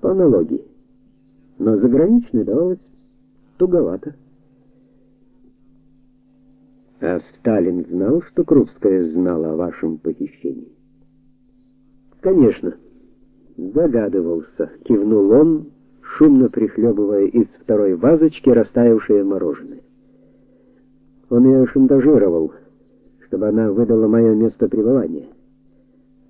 по аналогии. Но заграничной давалось туговато. А Сталин знал, что Крупская знала о вашем похищении. Конечно, догадывался, кивнул он, шумно прихлебывая из второй вазочки растаявшее мороженое. Он ее шантажировал, чтобы она выдала мое место пребывания.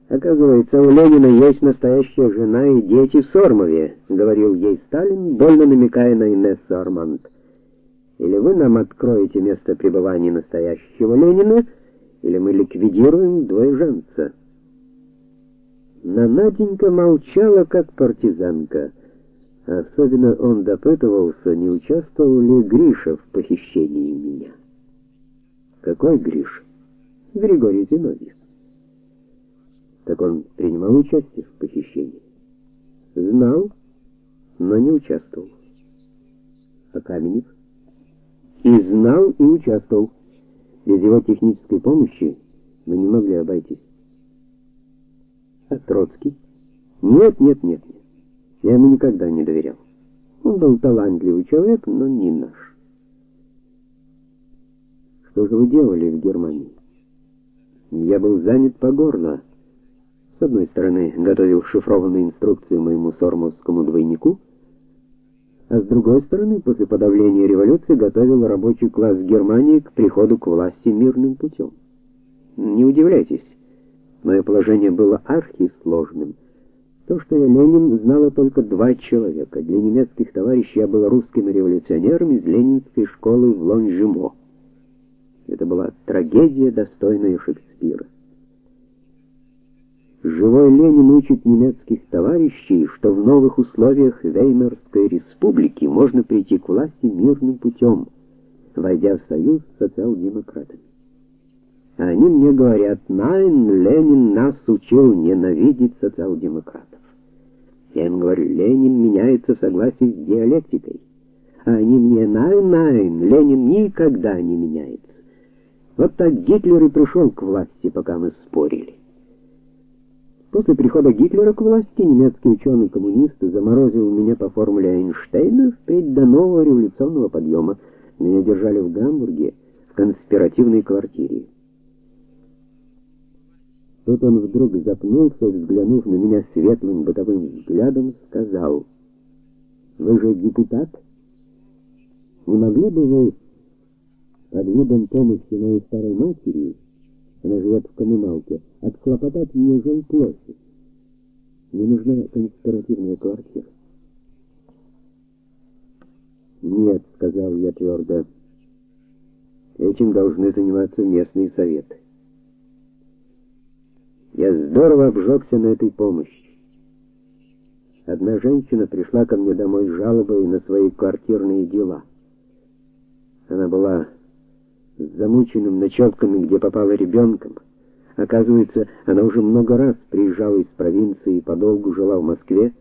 Оказывается, у Ленина есть настоящая жена и дети в Сормове, говорил ей Сталин, больно намекая на Инессу Арманд. Или вы нам откроете место пребывания настоящего Ленина, или мы ликвидируем двоеженца. Но Наденька молчала, как партизанка. Особенно он допытывался, не участвовал ли Гриша в похищении меня. Какой Гриш? Григорий Зиновьев. Так он принимал участие в похищении. Знал, но не участвовал. А Каменев? И знал, и участвовал. Без его технической помощи мы не могли обойтись. А Троцкий? Нет, нет, нет, нет. Я ему никогда не доверял. Он был талантливый человек, но не наш. Что же вы делали в Германии? Я был занят по горло. С одной стороны, готовил шифрованные инструкции моему сормовскому двойнику, а с другой стороны, после подавления революции готовил рабочий класс Германии к приходу к власти мирным путем. Не удивляйтесь, мое положение было архисложным. То, что я Ленин, знало только два человека. Для немецких товарищей я был русским революционером из ленинской школы в Лонжимо. Это была трагедия, достойная Шекспира. Живой Ленин учит немецких товарищей, что в новых условиях Веймарской республики можно прийти к власти мирным путем, войдя в союз с социал-демократами. Они мне говорят: "Найн, Ленин нас учил ненавидеть социал-демократов". Я им говорю: "Ленин меняется в согласии с диалектикой". А они мне: "Найн, найн, Ленин никогда не меняется". Вот так Гитлер и пришел к власти, пока мы спорили. После прихода Гитлера к власти немецкий ученый-коммунист заморозил меня по формуле Эйнштейна впредь до нового революционного подъема. Меня держали в Гамбурге в конспиративной квартире. Тут он вдруг запнулся, взглянув на меня светлым бытовым взглядом, сказал: "Вы же депутат? Не могли бы вы под видом помощи моей старой матери она живет в коммуналке, отхлопотать мне жилплощадь. Мне нужна конспиративная квартира. Нет, сказал я твердо. Этим должны заниматься местные советы. Я здорово обжегся на этой помощи. Одна женщина пришла ко мне домой с жалобой на свои квартирные дела. Она была с замученным ночевками, где попала ребенком. Оказывается, она уже много раз приезжала из провинции и подолгу жила в Москве,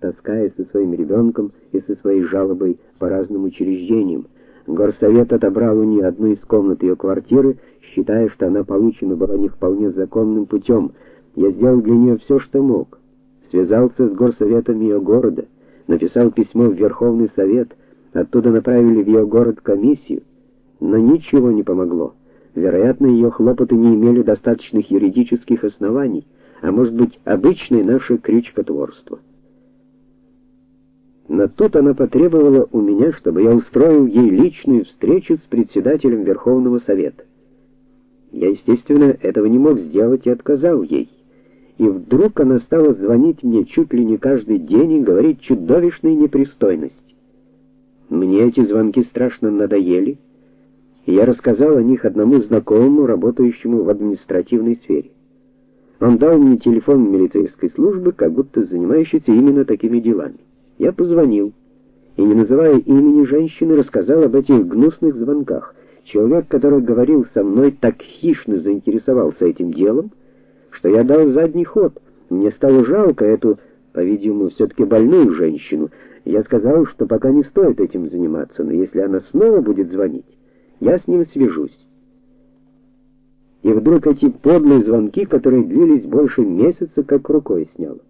таскаясь со своим ребенком и со своей жалобой по разным учреждениям. Горсовет отобрал у нее одну из комнат ее квартиры, считая, что она получена была не вполне законным путем. Я сделал для нее все, что мог. Связался с горсоветом ее города, написал письмо в Верховный совет, оттуда направили в ее город комиссию но ничего не помогло. Вероятно, ее хлопоты не имели достаточных юридических оснований, а может быть, обычное наше крючкотворство. Но тут она потребовала у меня, чтобы я устроил ей личную встречу с председателем Верховного совета. Я, естественно, этого не мог сделать и отказал ей. И вдруг она стала звонить мне чуть ли не каждый день и говорить чудовищные непристойности. Мне эти звонки страшно надоели и я рассказал о них одному знакомому, работающему в административной сфере. Он дал мне телефон милицейской службы, как будто занимающейся именно такими делами. Я позвонил и, не называя имени женщины, рассказал об этих гнусных звонках. Человек, который говорил со мной, так хищно заинтересовался этим делом, что я дал задний ход. Мне стало жалко эту, по-видимому, все таки больную женщину. Я сказал, что пока не стоит этим заниматься, но если она снова будет звонить, я с ним свяжусь. И вдруг эти подлые звонки, которые длились больше месяца, как рукой сняло.